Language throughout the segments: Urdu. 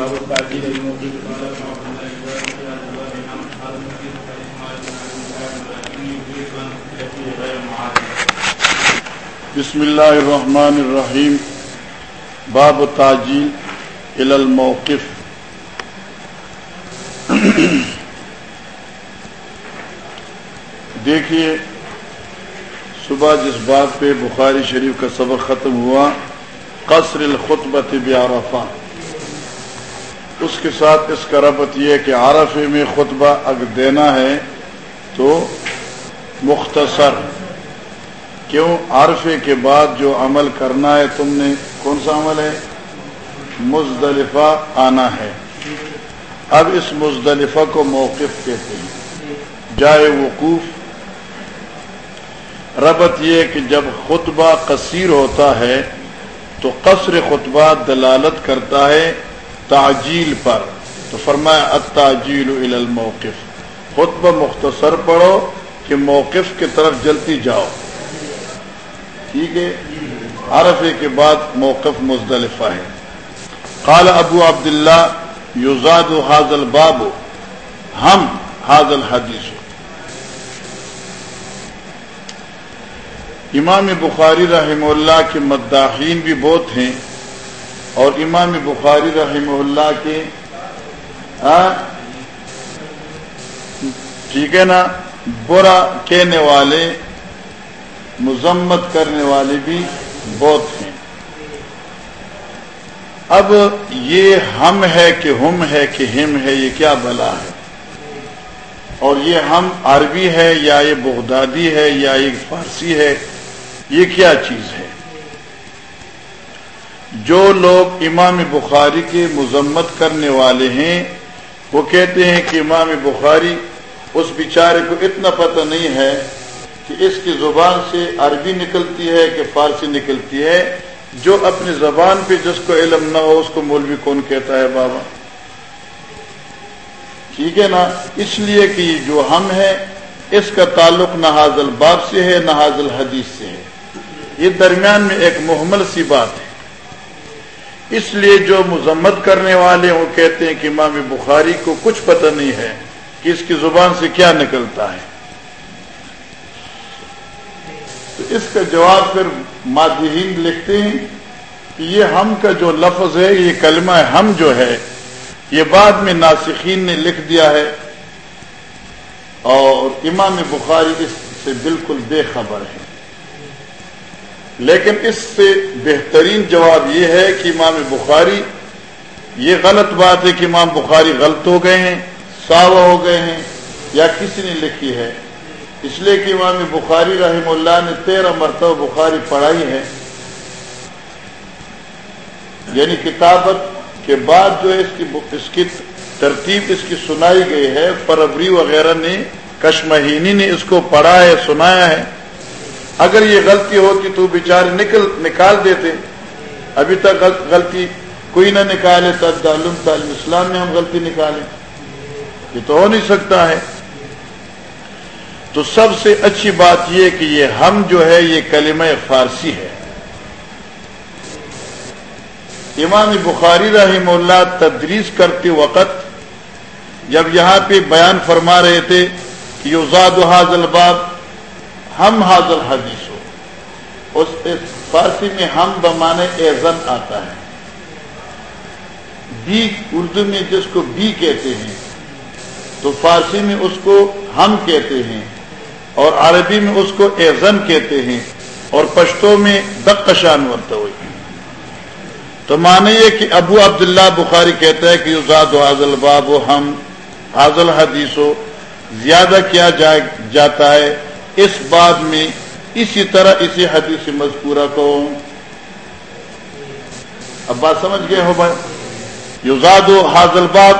باب التعجيل الموجود قال ابن عبد الله يبارك يا الله عن قال المسيح فإسماعيل ولكن يريد أن يأتي غير معاذ بسم اللہ الرحمن الرحیم باب تاجیل الى الموقف. دیکھیے، صبح جس بات پہ بخاری شریف کا سبق ختم ہوا، قصر الخطبت بعرفہ۔ اس کے ساتھ اس کا ربط یہ کہ عرفے میں خطبہ اگر دینا ہے تو مختصر، کیوں؟ عرفے کے بعد جو عمل کرنا ہے، تم نے کون سا عمل ہے؟ مزدلفہ آنا ہے۔ اب اس مزدلفہ کو موقف کہتے ہیں۔ جائے وقوف۔ ربط یہ کہ جب خطبہ قصیر ہوتا ہے تو قصر خطبہ دلالت کرتا ہے۔ تعجیل پر تو فرمایا التاجیل الى الموقف۔ خطبہ مختصر پڑھو کہ موقف کی طرف جلتی جاؤ۔ ٹھیک ہے؟ عرفے کے بعد موقف مزدلفہ ہے۔ قال ابو عبداللہ یوزاد حاضل باب ہم حاضل حدیث امام بخاری رحمہ اللہ کے مداحین بھی بہت ہیں۔ اور امام بخاری رحمہ اللہ کے ٹھیک ہے نا؟ برا کہنے والے، مذمت کرنے والے بھی بہت ہیں۔ اب یہ ہم ہے کہ ہم ہے کہ ہم ہے، یہ کیا بلا ہے؟ اور یہ ہم عربی ہے یا یہ بغدادی ہے یا یہ فارسی ہے، یہ کیا چیز ہے؟ جو لوگ امام بخاری کے مذمت کرنے والے ہیں، وہ کہتے ہیں کہ امام بخاری اس بیچارے کو اتنا پتہ نہیں ہے کہ اس کی زبان سے عربی نکلتی ہے کہ فارسی نکلتی ہے، جو اپنی زبان پہ جس کو علم نہ ہو، اس کو مولوی کون کہتا ہے بابا؟ ٹھیک ہے نا؟ اس لیے کہ جو ہم ہے اس کا تعلق نہ حاضل باب سے ہے، نہ حاضل حدیث سے ہے۔ یہ درمیان میں ایک محمل سی بات ہے۔ اس لیے جو مذمت کرنے والے وہ کہتے ہیں کہ امام بخاری کو کچھ پتہ نہیں ہے کہ اس کی زبان سے کیا نکلتا ہے۔ تو اس کا جواب پھر مادہین لکھتے ہیں کہ یہ ہم کا جو لفظ ہے، یہ کلمہ ہم جو ہے، یہ بعد میں ناسخین نے لکھ دیا ہے۔ اور امام بخاری اس سے بالکل بے خبر ہے لیکن اس سے بہترین جواب یہ ہے کہ امام بخاری، یہ غلط بات ہے کہ امام بخاری غلط ہو گئے ہیں ساوا ہو گئے ہیں، یا کسی نے لکھی ہے۔ اس لیے کہ امام بخاری رحم اللہ نے تیرہ مرتبہ بخاری پڑھائی ہے۔ یعنی کتابت کے بعد جو اس کی اس کی ترتیب، اس کی سنائی گئی ہے۔ فربری وغیرہ نے، کشمہینی نے اس کو پڑھا ہے، سنایا ہے۔ اگر یہ غلطی ہوتی تو بیچارے نکل نکال دیتے۔ ابھی تک غلطی کوئی نہ نکالے تب تعلیم تعلیم اسلام میں ہم غلطی نکالیں یہ تو ہو نہیں سکتا ہے۔ تو سب سے اچھی بات یہ کہ یہ ہم جو ہے، یہ کلمہ فارسی ہے۔ امام بخاری رحم اللہ تدریس کرتے وقت جب یہاں پہ بیان فرما رہے تھے کہ یوزاد حاضل باب ہم حاضل حدیث ہو۔ اس فارسی میں ہم بمانے ایزن آتا ہے۔ بی اردو میں جس کو بی کہتے ہیں، تو فارسی میں اس کو ہم کہتے ہیں اور عربی میں اس کو ایزن کہتے ہیں اور پشتوں میں دقشان ہوئی تو مانے یہ کہ ابو عبداللہ بخاری کہتا ہے کہ یوزاد حاضل باب و ہم حاضل حدیث ہو، زیادہ کیا جاتا ہے اس باب میں اسی طرح اسی حدیث مذکورہ کو اب بات سمجھ گئے ہو بھائی؟ یوزاد و حاضل باب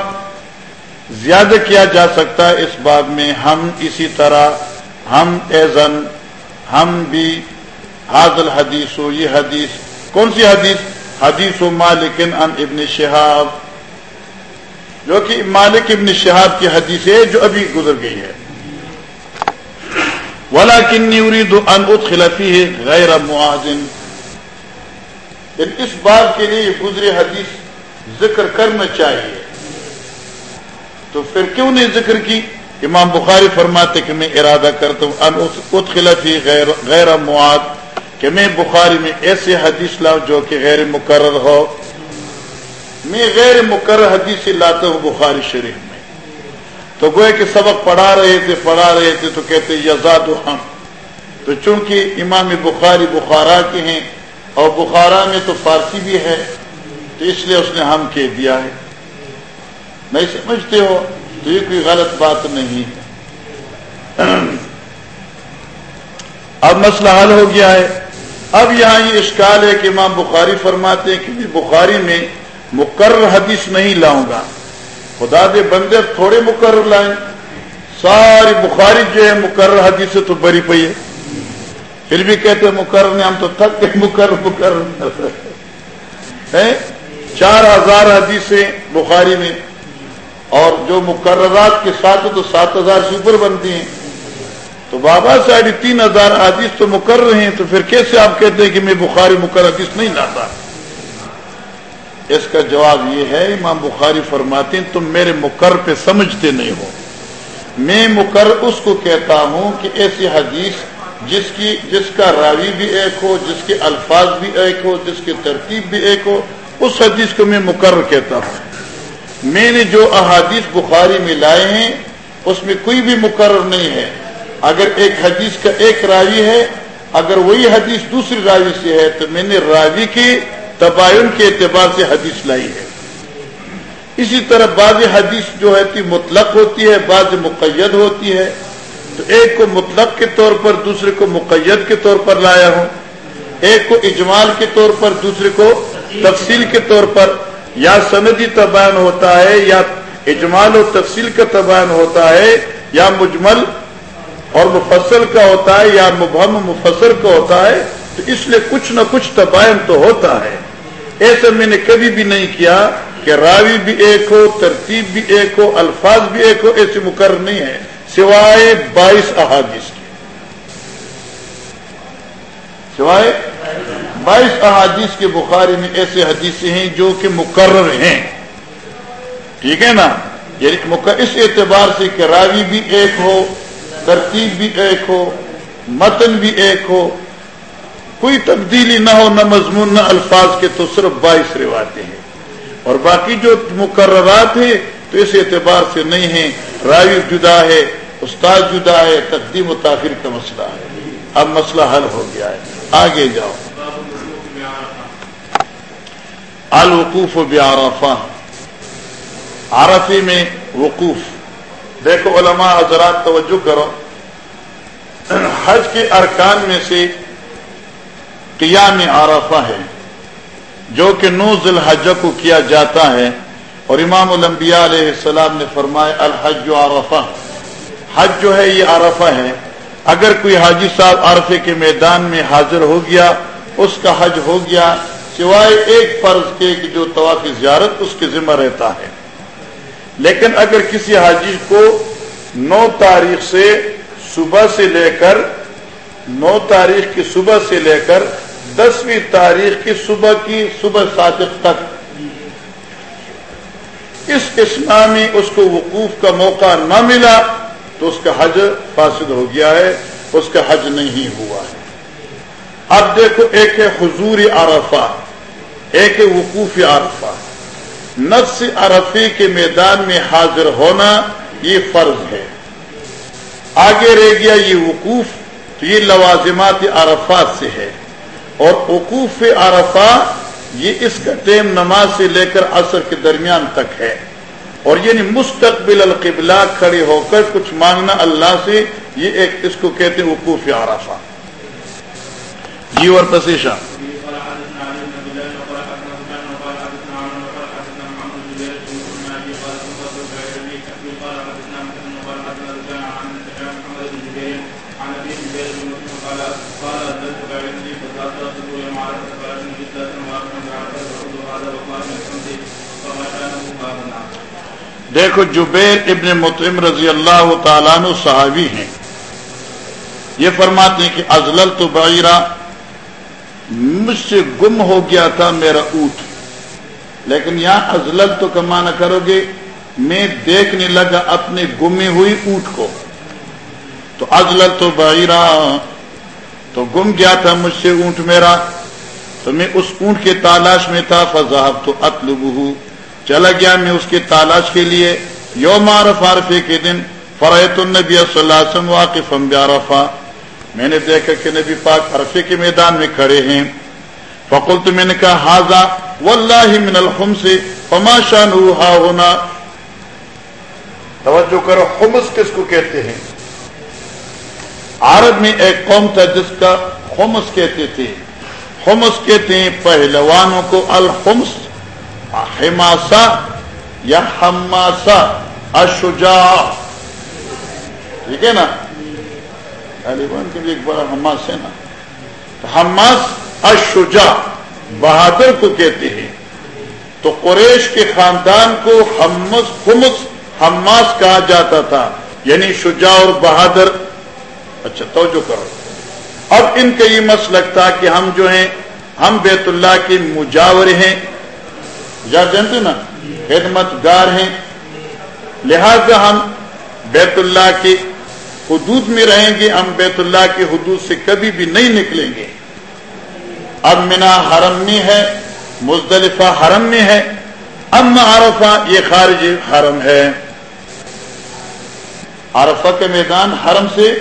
زیادہ کیا جا سکتا ہے اس باب میں، ہم اسی طرح، ہم ایزن، ہم بھی حاضل حدیث ہو یہ حدیث، کون سی حدیث؟ حدیث و مالکن ان ابن شہاب۔ جو کہ مالک ابن شہاب کی حدیث ہے، جو ابھی گزر گئی ہے۔ ولا کنی ارید ان خلفی ہے غیر معاذن اس بات کے لیے یہ گزری حدیث ذکر کرنا چاہیے۔ تو پھر کیوں نہیں ذکر کی؟ امام بخاری فرماتے کہ میں ارادہ کرتا ہوں ادخلفی غیر غیر معاد کہ میں بخاری میں ایسے حدیث لاؤں جو کہ غیر مقرر ہو۔ میں غیر مقرر حدیث لاتا ہوں بخاری شریف میں۔ تو گوئے کہ سبق پڑھا رہے تھے، پڑھا رہے تھے، تو کہتے یزاد و ہم۔ تو چونکہ امام بخاری بخارا کے ہیں اور بخارا میں تو فارسی بھی ہے، تو اس لیے اس نے ہم کہہ دیا ہے۔ نہیں سمجھتے ہو؟ تو یہ کوئی غلط بات نہیں ہے۔ اب مسئلہ حل ہو گیا ہے۔ اب یہاں یہ اشکال ہے کہ امام بخاری فرماتے ہیں کہ بخاری میں مقرر حدیث نہیں لاؤں گا۔ خدا دے بندے تھوڑے مقرر لائیں۔ ساری بخاری جو ہے مقرر حدیث تو بری پئی ہے۔ پھر بھی کہتے ہیں مقرر نے ہم تو تھک گئے، مقرر مقرر۔ چار ہزار حدیثیں بخاری میں۔ اور جو مقررات کے ساتھ تو سات ہزار سے اوپر بنتی ہیں۔ تو بابا ساڑھے تین ہزار حدیث تو مقرر ہیں، تو پھر کیسے آپ کہتے ہیں کہ میں بخاری مقرر حدیث نہیں لاتا؟ اس کا جواب یہ ہے، امام بخاری فرماتے ہیں، تم میرے مقرر پہ سمجھتے نہیں ہو۔ میں مقرر اس کو کہتا ہوں کہ ایسی حدیث جس کی، جس کا راوی بھی ایک ہو، جس کے الفاظ بھی ایک ہو، جس کی ترتیب بھی ایک ہو، اس حدیث کو میں مقرر کہتا ہوں۔ میں نے جو احادیث بخاری میں لائے ہیں، اس میں کوئی بھی مقرر نہیں ہے۔ اگر ایک حدیث کا ایک راوی ہے، اگر وہی حدیث دوسری راوی سے ہے، تو میں نے راوی کے تباین کے اعتبار سے حدیث لائی ہے۔ اسی طرح بعض حدیث جو ہے مطلق ہوتی ہے، بعض مقید ہوتی ہے۔ تو ایک کو مطلق کے طور پر، دوسرے کو مقید کے طور پر لایا ہوں۔ ایک کو اجمال کے طور پر، دوسرے کو تفصیل کے طور پر۔ یا سندی تبان ہوتا ہے، یا اجمال و تفصیل کا تبان ہوتا ہے، یا مجمل اور مفصل کا ہوتا ہے، یا مبہم مفسر کا ہوتا ہے۔ تو اس لیے کچھ نہ کچھ تباین تو ہوتا ہے۔ ایسا میں نے کبھی بھی نہیں کیا کہ راوی بھی ایک ہو، ترتیب بھی ایک ہو، الفاظ بھی ایک ہو، ایسے مقرر نہیں ہے سوائے بائیس احادیث کی سوائے بائیس احادیث کے بخاری میں ایسے حدیث ہیں جو کہ مقرر ہیں۔ ٹھیک ہے نا؟ یعنی اس اعتبار سے کہ راوی بھی ایک ہو، ترتیب بھی ایک ہو، متن بھی ایک ہو کوئی تبدیلی نہ ہو، نہ مضمون، نہ الفاظ کے، تو صرف بائیس روایتیں ہیں۔ اور باقی جو مقررات ہیں، تو اس اعتبار سے نہیں ہیں۔ راوی جدا ہے، استاد جدا ہے، تقدیم و تاخیر کا مسئلہ ہے۔ اب مسئلہ حل ہو گیا ہے۔ آگے جاؤ۔ الوقوف بعرفہ۔ عرفی میں وقوف۔ دیکھو علماء حضرات توجہ کرو۔ حج کے ارکان میں سے قیام عرفہ ہے، جو کہ نو ذوالحج کو کیا جاتا ہے۔ اور امام الانبیاء علیہ السلام نے فرمایا، الحج عرفہ۔ حج جو ہے، یہ عرفہ ہے۔ اگر کوئی حاجی صاحب عرفے کے میدان میں حاضر ہو گیا، اس کا حج ہو گیا، سوائے ایک فرض کے جو طواف زیارت اس کے ذمہ رہتا ہے۔ لیکن اگر کسی حاجی کو نو تاریخ سے صبح سے لے کر، نو تاریخ کی صبح سے لے کر دسویں تاریخ کی صبح کی صبح صادق تک۔ اس اسما میں اس کو وقوف کا موقع نہ ملا تو اس کا حج فاسد ہو گیا ہے، اس کا حج نہیں ہوا ہے۔ اب دیکھو، ایک ہے حضور عرفہ، ایک ہے وقوف عرفہ۔ نفس عرفی کے میدان میں حاضر ہونا یہ فرض ہے۔ آگے رہ گیا یہ وقوف، تو یہ لوازمات عرفات سے ہے۔ اور وقوف عرفہ یہ اس کا ٹیم نماز سے لے کر عصر کے درمیان تک ہے۔ اور یعنی مستقبل القبلہ کھڑے ہو کر کچھ مانگنا اللہ سے، یہ ایک اس کو کہتے ہیں وقوف عرفہ۔ جی اور دیکھو جبیر ابن متم رضی اللہ تعالیٰ صحابی ہیں۔ یہ فرماتے ہیں کہ ازلل تو بعیرہ مجھ سے گم ہو گیا تھا میرا اونٹ۔ لیکن یہاں ازلل تو کما نہ کرو گے، میں دیکھنے لگا اپنے گمی ہوئی اونٹ کو۔ تو ازلل تو بحیرہ تو گم گیا تھا مجھ سے اونٹ میرا، تو میں اس اونٹ کے تالاش میں تھا فضاحب تو اطلب چلا گیا میں اس کے تالاش کے لیے۔ یوم عرف عرفے کے دن فرحت النبی صلی اللہ علیہ وسلم واقف بعرفہ میں نے دیکھا کہ نبی پاک عرفے کے میدان میں کھڑے ہیں۔ فقل تو میں نے کہا حاضا واللہ من الحم سے فما شان ہونا توجہ کرو حمس کس کو کہتے ہیں؟ عرب میں ایک قوم تھا جس کا خمس کہتے تھے۔ خمس کہتے ہیں پہلوانوں کو الحمس حماسا یا حماسا اشجا ٹھیک ہے نا؟ طالبان کے بھی ایک بڑا حماس ہے نا؟ تو حماس اشجا بہادر کو کہتے ہیں۔ تو قریش کے خاندان کو حمس خمس حماس کہا جاتا تھا۔ یعنی شجاع اور بہادر۔ اچھا توجہ کرو۔ اب ان کا یہ مسلک تھا کہ ہم جو ہیں، ہم بیت اللہ کے مجاور ہیں۔ یا جانتے نا؟ خدمت گار ہیں۔ لہذا ہم بیت اللہ کے حدود میں رہیں گے، ہم بیت اللہ کے حدود سے کبھی بھی نہیں نکلیں گے۔ اب منا حرم میں ہے، مزدلفہ حرم میں ہے ام عرفہ، یہ خارج حرم ہے۔ عرفہ کے میدان حرم سے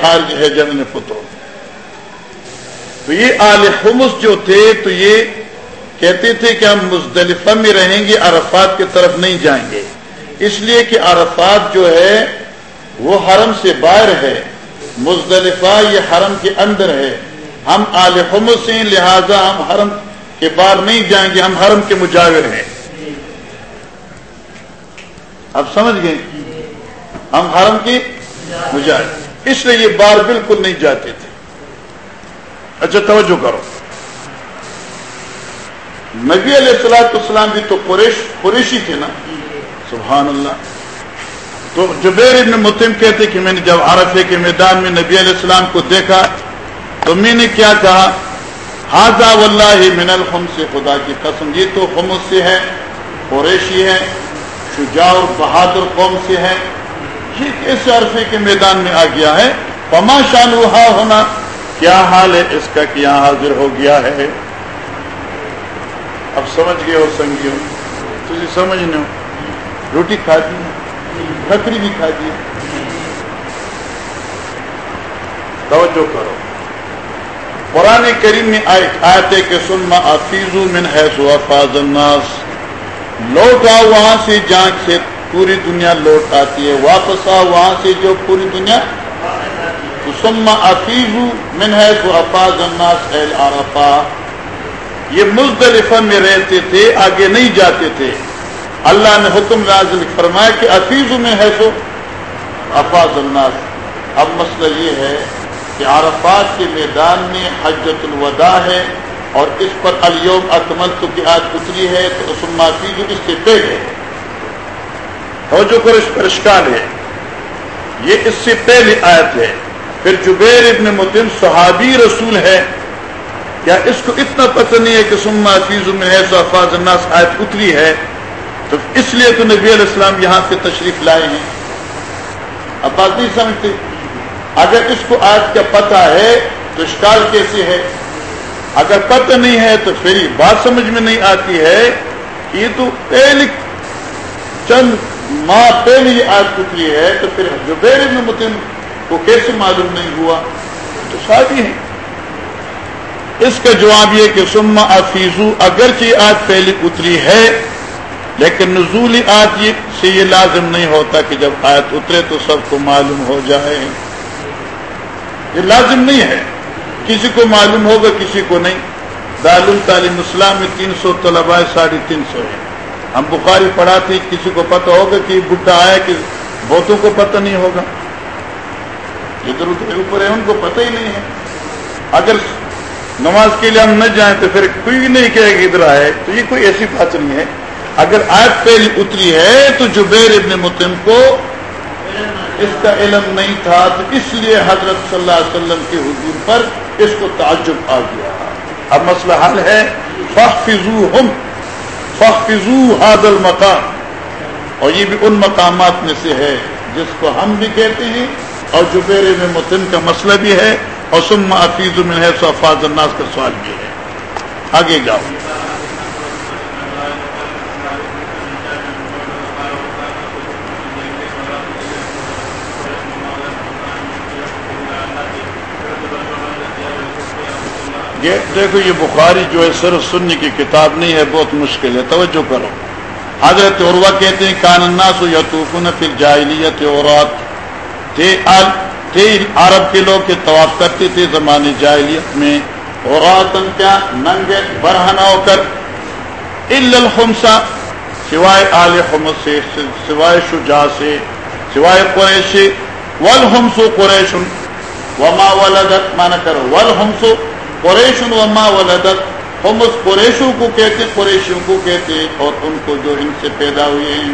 خارج ہے جنن پتر تو یہ آل خمس جو تھے، تو یہ کہتے تھے کہ ہم مزدلفہ میں رہیں گے، عرفات کی طرف نہیں جائیں گے۔ اس لیے کہ عرفات جو ہے، وہ حرم سے باہر ہے۔ مزدلفہ یہ حرم کے اندر ہے۔ ہم آل خمس سے لہذا ہم حرم کے باہر نہیں جائیں گے، ہم حرم کے مجاور ہیں۔ اب سمجھ گئے؟ ہم حرم کی مجاہد اس لیے یہ بار بالکل نہیں جاتے تھے۔ اچھا توجہ کرو۔ نبی علیہ السلاۃ السلام بھی تو قریش، قریشی تھے نا؟ سبحان اللہ۔ تو جبیر ابن متم کہتے کہ میں نے جب عرفے کے میدان میں نبی علیہ السلام کو دیکھا، تو میں نے کیا کہا؟ ہاضا واللہ من الحم سے خدا کی قسم، یہ تو خمس سے ہے، قریشی ہے، شجاع اور بہادر قوم سے ہے۔ یہ کیسے عرفے کے میدان میں آ گیا ہے؟ پما شان ہونا کیا حال ہے؟ اس کا کہ یہاں حاضر ہو گیا ہے؟ اب سمجھ گئے ہو سنگی ہو تجھے سمجھنے ہو۔ روٹی کھا دی بکری بھی کھا دی توجہ کرو۔ قرآن کریم میں آئے آتے کہ سنما افیزو من ہے سو افاظ الناس۔ لوٹ آؤ وہاں سے جانچ سے پوری دنیا لوٹ آتی ہے۔ واپس آؤ وہاں سے جو پوری دنیا۔ سما افیز من ہے تو افاظ الناس اہل عرفا یہ مزدلفہ میں رہتے تھے، آگے نہیں جاتے تھے۔ اللہ نے حکم نازل فرمایا کہ افیز میں ہے تو افاظ الناس۔ اب مسئلہ یہ ہے کہ عرفات کے میدان میں حجت الوداع ہے اور اس پر الوم اکمل تو کی آج اتری ہے تو سما فیض اس سے پہلے توجہ کر اس پر اشکال ہے، یہ اس سے پہلی آیت ہے۔ پھر جبیر ابن متم صحابی رسول ہے۔ کیا اس کو اتنا پتہ نہیں ہے کہ سما فیض میں ہے افاظ الناس آیت اتری ہے، تو اس لیے تو نبی علیہ السلام یہاں پہ تشریف لائے ہیں۔ اب بات نہیں سمجھتے؟ اگر اس کو آج کا پتہ ہے تو اشکال کیسے ہے؟ اگر پتہ نہیں ہے تو پھر بات سمجھ میں نہیں آتی ہے کہ یہ تو پہلی چند ماں پہلے یہ آج اتری ہے، تو پھر جو بیر متم کو کیسے معلوم نہیں ہوا؟ تو شادی ہے۔ اس کا جواب یہ کہ سما افیزو اگرچہ آج پہلی اتری ہے، لیکن نزولی آج سے یہ لازم نہیں ہوتا کہ جب آیت اترے تو سب کو معلوم ہو جائے۔ یہ لازم نہیں ہے۔ کسی کو معلوم ہوگا، کسی کو نہیں۔ دارالعلوم تعلیم اسلام میں تین سو طلبا ساڑھے تین سو ہے ہم بخاری پڑھاتے کسی کو پتہ ہوگا کہ بڈھا آیا کہ بہتوں کو پتہ نہیں ہوگا۔ ادھر ادھر اوپر ہے ان کو پتہ ہی نہیں ہے۔ اگر نماز کے لیے ہم نہ جائیں تو پھر کوئی نہیں کہے کہ ادھر آئے، تو یہ کوئی ایسی بات نہیں ہے۔ اگر آج پہلی اتری ہے تو جبیر ابن متم کو اس کا علم نہیں تھا، تو اس لیے حضرت صلی اللہ علیہ وسلم کے حضور پر اس کو تعجب آ گیا۔ اب مسئلہ حل ہے۔ فخو ہم فخو حاد المقام۔ اور یہ بھی ان مقامات میں سے ہے جس کو ہم بھی کہتے ہیں اور جبیر میں متن کا مسئلہ بھی ہے۔ اور سم من ہے سو افاظ الناس کا سوال بھی ہے۔ آگے جاؤ۔ یہ دیکھو، یہ بخاری جو ہے صرف سننے کی کتاب نہیں ہے، بہت مشکل ہے۔ توجہ کرو۔ حضرت عروا کہتے ہیں، کان الناس یتوفون فی الجاہلیت اورات تھے تھے عرب کے لوگ کے طواف کرتے تھے زمانے جاہلیت میں۔ اوراتن کیا ننگے برہنا ہو کر الا سوائے آل خمس سے، سوائے شجاع سے، سوائے قریش والحمس قریش وما ولدت مانا کرو والحمس قریش وما ولدت۔ ہم اس قریشوں کو کہتے قریشوں کو کہتے، اور ان کو جو ان سے پیدا ہوئے ہیں۔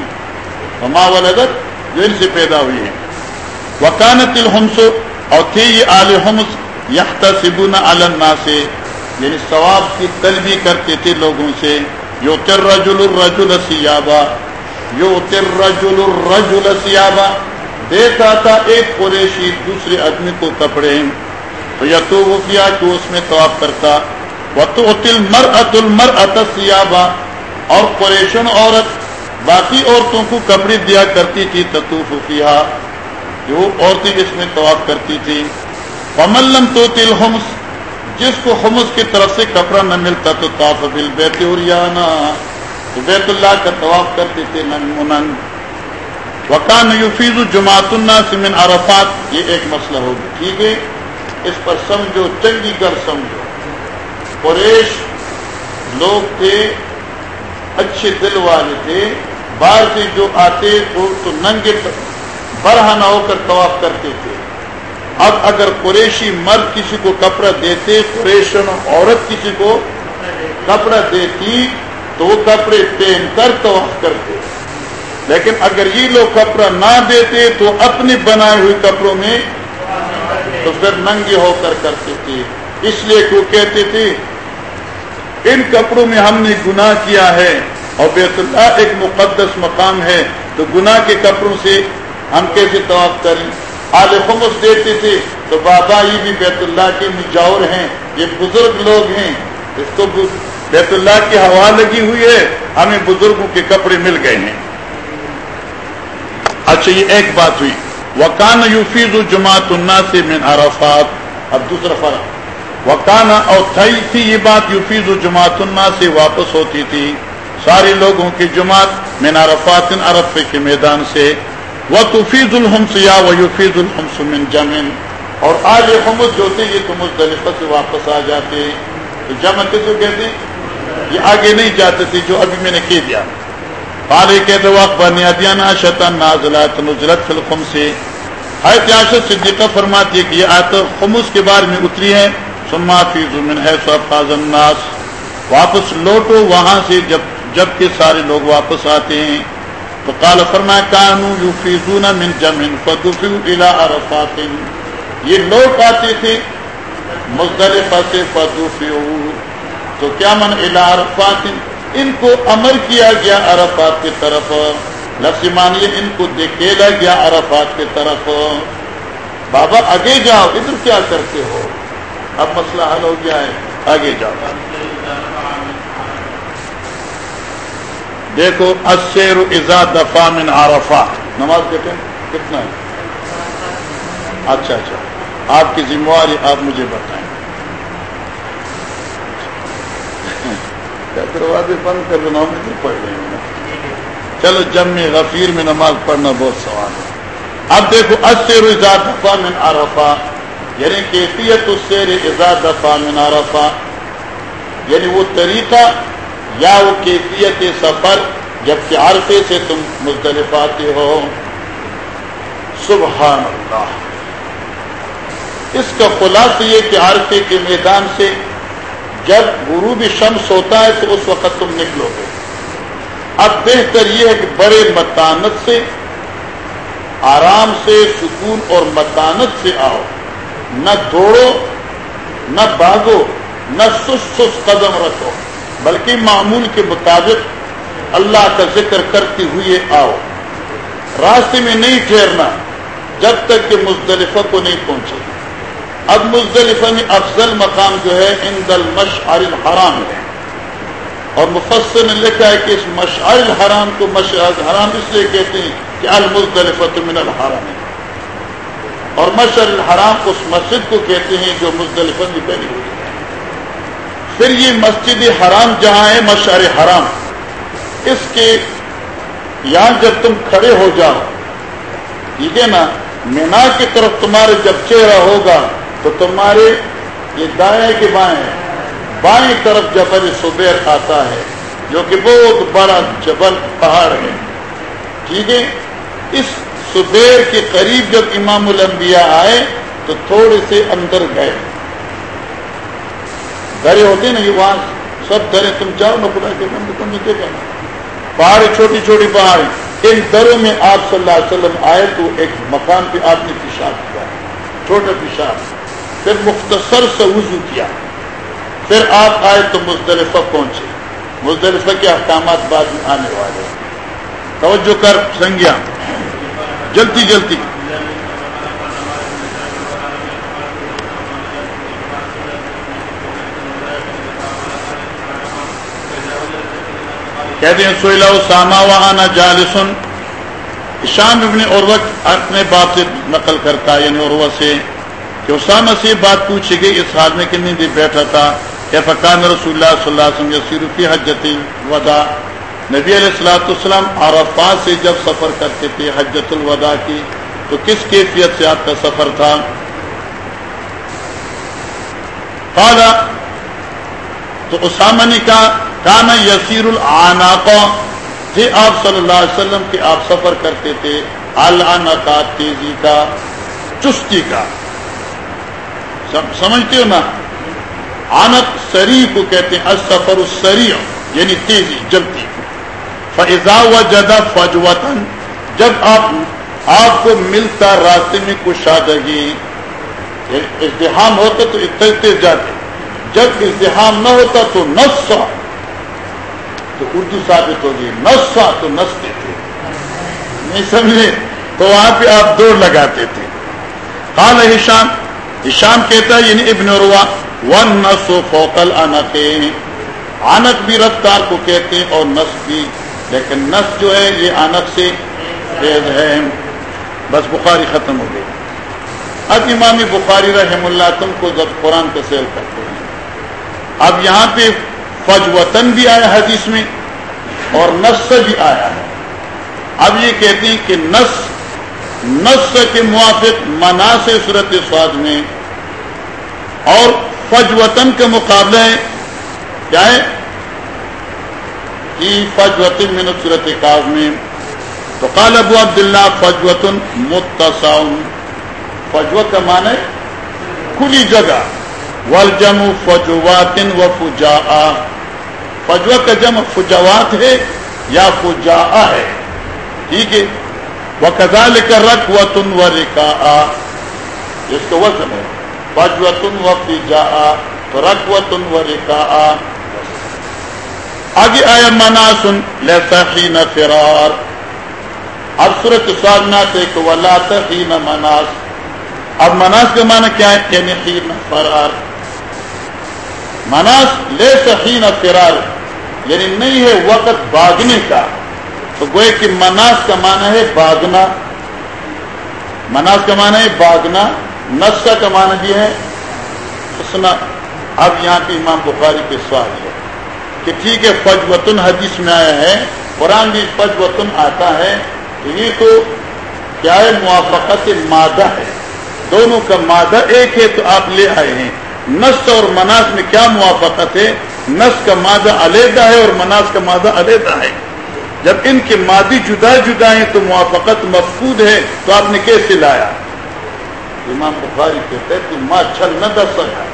وما ولدت، جو ان سے پیدا ہوئے ہیں۔ وکانت الحمس اور تھے یہ آل حمس، یحتسبون علی الناس. یعنی ثواب کی طلبی کرتے تھے لوگوں سے. یو تر رجل الرجل سیابا یو تر رجل الرجل سیابا دیتا تھا ایک قریشی دوسرے آدمی کو کپڑے. تو یا تو وہ کیا کہ اس میں طواف کرتا. وہ تو مر ات المر اتسیابا اور قریشن عورت، باقی عورتوں کو کپڑے دیا کرتی تھی. تطوف کیا جو عورتیں اس میں طواف کرتی تھی۔ وملم تو تل ہمس جس کو حمس کی طرف سے کپڑا نہ ملتا تو طاف بل بیت تو بیت اللہ کا طواف کرتے تھے ننگ منگ وکان یوفیز جماعت الناس من عرفات۔ یہ ایک مسئلہ ہوگا ٹھیک ہے؟ اس پر سمجھو، چنگی گر سمجھو۔ قریش لوگ تھے، اچھے دل والے تھے۔ باہر سے جو آتے وہ تو ننگے برہنہ ہو کر طواف کرتے تھے۔ اب اگر قریشی مرد کسی کو کپڑا دیتے قریشن عورت کسی کو کپڑا دیتی، تو وہ کپڑے پہن کر طواف کرتے۔ لیکن اگر یہ لوگ کپڑا نہ دیتے، تو اپنے بنائے ہوئے کپڑوں میں تو پھر ننگے ہو کر کرتے تھے۔ اس لیے کہ وہ کہتے تھے، ان کپڑوں میں ہم نے گناہ کیا ہے اور بیت اللہ ایک مقدس مقام ہے۔ تو گناہ کے کپڑوں سے ہم کیسے طواف کریں؟ آل خمس دیتے تھے تو بابا یہ بھی بیت اللہ کے مجاور ہیں، یہ بزرگ لوگ ہیں۔ اس کو بیت اللہ کی ہوا لگی ہوئی ہے، ہمیں بزرگوں کے کپڑے مل گئے ہیں۔ اچھا یہ ایک بات ہوئی۔ وکان یوفیز جماعت الناس من عرفات۔ اب دوسرا فرق۔ وکانا اور تھئی تھی، یہ بات یوفیز جماعت الناس سے واپس ہوتی تھی۔ سارے لوگوں کی جماعت من عرفات، عرف کے میدان سے۔ وہ توفیز الحمس یا وہ یوفیز الحمس من جمن اور آج یہ حمس جو ہوتے یہ تو مزدلفہ سے واپس آ جاتے تو جمع کس کہتے ہیں، یہ آگے نہیں جاتے تھے جو ابھی میں نے کہہ دیا۔ پالے کہتے وقت بنیادیانہ شتن نازلات نزلت فی الخمس۔ حیرت یاشت صدیقہ فرماتی ہے کہ یہ آیت خمس کے بارے میں اتری ہے۔ سما فی زمن ہے سفاظ الناس۔ واپس لوٹو وہاں سے جب جبکہ سارے لوگ واپس آتے ہیں۔ تو قال فرمایا کانو یفیزون من جمن فدفعوا الى عرفات. یہ لوگ آتے تھے مزدلفہ سے فدفعوا۔ تو کیا من الى عرفات؟ ان کو امر کیا گیا عرفات کی طرف۔ لفظ مانیے ان کو دکھیلا گیا عرفات کی طرف۔ بابا، آگے جاؤ، ادھر کیا کرتے ہو۔ اب مسئلہ حل ہو گیا ہے، آگے جاؤ۔ دیکھو اشیر ازا دفاع من عرفہ۔ نماز کہتے ہیں کتنا ہے؟ اچھا اچھا۔ آپ کی ذمہ واری آپ مجھے بتائیں۔ دروازے بند کر دینا میں پڑھ رہے ہیں۔ چلو جب میں غفیر میں نماز پڑھنا بہت سوال ہے۔ اب دیکھو اشیر ازا دفاع من عرفہ۔ یعنی کیفیت اس سے ازا دفاع من عرفہ۔ یعنی وہ طریقہ یا وہ کیفیت سفر جبکہ عرفے سے تم مختلف آتے ہو۔ سبحان اللہ اس کا خلاصہ یہ کہ عرفے کے میدان سے جب غروب شمس ہوتا ہے تو اس وقت تم نکلو گے۔ اب بہتر یہ ہے کہ بڑے متانت سے، آرام سے، سکون اور متانت سے آؤ۔ نہ دوڑو، نہ بھاگو، نہ سس سس قدم رکھو۔ بلکہ معمول کے مطابق اللہ کا ذکر کرتے ہوئے آؤ۔ راستے میں نہیں ٹھہرنا جب تک کہ مزدلفہ کو نہیں پہنچے۔ اب مزدلفہ میں افضل مقام جو ہے ان المشعر الحرام ہے۔ اور مفسر نے لکھا ہے کہ اس مشعر الحرام کو مشعر الحرام اس لیے کہتے ہیں کہ المزدلفہ من الحرام ہے اور مشعر الحرام اس مسجد کو کہتے ہیں جو مزدلفہ میں بنی ہوئی۔ ہے پھر یہ مسجد حرام جہاں ہے، مشعر حرام۔ اس کے یہاں جب تم کھڑے ہو جاؤ، ٹھیک ہے نا؟ مینا کی طرف تمہارے جب چہرہ ہوگا تو تمہارے یہ دائیں کے بائیں بائیں طرف جبل صبیر آتا ہے، جو کہ بہت بڑا جبل پہاڑ ہے۔ ٹھیک ہے؟ اس صبیر کے قریب جب امام الانبیاء آئے تو تھوڑے سے اندر گئے۔ درے ہوتے نا یہ وہاں سب درے تم جاؤ نہ خدا کے بند تم نے دیکھا پہاڑ چھوٹی چھوٹی پہاڑ ان دروں میں آپ صلی اللہ علیہ وسلم آئے تو ایک مکان پہ آپ نے پیشاب کیا۔ چھوٹا پیشاب۔ پھر مختصر سے وضو کیا۔ پھر آپ آئے تو مزدلفہ پہنچے۔ مزدلفہ کے احکامات بعد میں آنے والے۔ توجہ کر سنگیا جلدی جلدی۔ کہتے ہیں سوئلہ ساما وہانا جالسن۔ شام ابن عروت اپنے باپ سے نقل کرتا ہے یعنی عروت سے، کہ اسامہ سے بات پوچھی گئی، اس حال میں کتنی دیر بیٹھا تھا، کہ فقان رسول اللہ صلی اللہ علیہ وسلم یسیرفی حجت الوداع۔ نبی علیہ السلاۃ السلام عرفات سے جب سفر کرتے تھے حجت الوداع کی، تو کس کیفیت سے آپ کا سفر تھا؟ قال تو اسامہ نے کہا کانا یسیر العناق تھے آپ صلی اللہ علیہ وسلم کے آپ سفر کرتے تھے العنا کا تیزی کا، چستی کا۔ سمجھتے ہو نا؟ آنت سری کو کہتے ہیں، السفر السری یعنی تیزی، جلدی۔ فضا و جدہ فجوتن جب آپ آپ کو ملتا راستے میں کشادگی یعنی ازدحام ہوتا تو تیز جاتے۔ جب ازدحام نہ ہوتا تو نسا تو اردو ثابت ہوگی۔ نسا تو نستے تھے نہیں سمجھے؟ تو وہاں پہ آپ دوڑ لگاتے تھے۔ قال ہشام ہشام کہتا ہے یعنی ابن روا ون نس و فوکل انک آنک بھی رفتار کو کہتے ہیں اور نس بھی۔ لیکن نس جو ہے، یہ آنک سے تیز ہے۔ بس بخاری ختم ہو گئی۔ اب امامی بخاری رحم اللہ تم کو جب قرآن کا سیل کرتے ہیں۔ اب یہاں پہ فج وطن بھی آیا حدیث میں اور نس بھی آیا ہے۔ اب یہ کہتے ہیں کہ نس نس کے موافق منا سے صورت سواد میں اور فج وطن کے مقابلے کیا ہے؟ کہ فج وطن میں صورت کاغ میں۔ تو قال ابو عبداللہ فج وطن متصاؤن۔ فجوت کا معنی کھلی جگہ۔ والجم فجوات و فجا فجوہ کا جم فجوات ہے یا فجا ہے؟ ٹھیک ہے؟ وہ کزال کا رق و تن و رکا جس کا وزن ہے۔ فجو تن و فجا تو رق و تن و رکا آگے آیا منا سن مناسن لہی نہ فرار اب صورت سالنا سے کہ ولا تحین مناس۔ اب مناس کا معنی کیا ہے؟ یعنی کہ نحین فرار۔ مناس لے سحین فرار۔ یعنی نہیں ہے وقت باغنے کا، تو گوئے کہ مناس کا معنی ہے باغنا مناس کا معنی ہے باغنا نسا کا معنی بھی ہے۔ سنا، اب یہاں پہ امام بخاری پہ سوال ہے کہ ٹھیک ہے فج وطن حدیث میں آیا ہے، قرآن بھی فج وطن آتا ہے، تو یہ تو کیا ہے؟ موافقت مادہ ہے۔ دونوں کا مادہ ایک ہے تو آپ لے آئے ہیں۔ نس اور مناس میں کیا موافقت ہے؟ نس کا مادہ علیحدہ ہے اور مناس کا مادہ علیحدہ ہے۔ جب ان کے مادی جدا جدا ہیں تو موافقت مفقود ہے، تو آپ نے کیسے لایا؟ امام بخاری کہتے ہیں کہ ماں چھل نہ دس سکا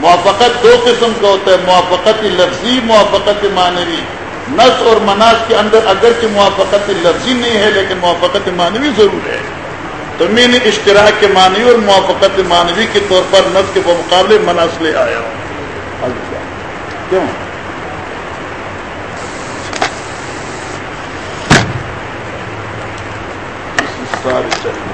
موافقت دو قسم کا ہوتا ہے، موافقت لفظی، موافقت معنوی۔ نس اور مناس کے اندر اگر اگرچہ موافقت لفظی نہیں ہے، لیکن موافقت معنوی ضرور ہے۔ تو میں نے اشتراک کے معنوی اور موافقت معنوی کے طور پر نس کے مقابلے مناس لے آیا ہوں۔ کیوں ساری چاہیے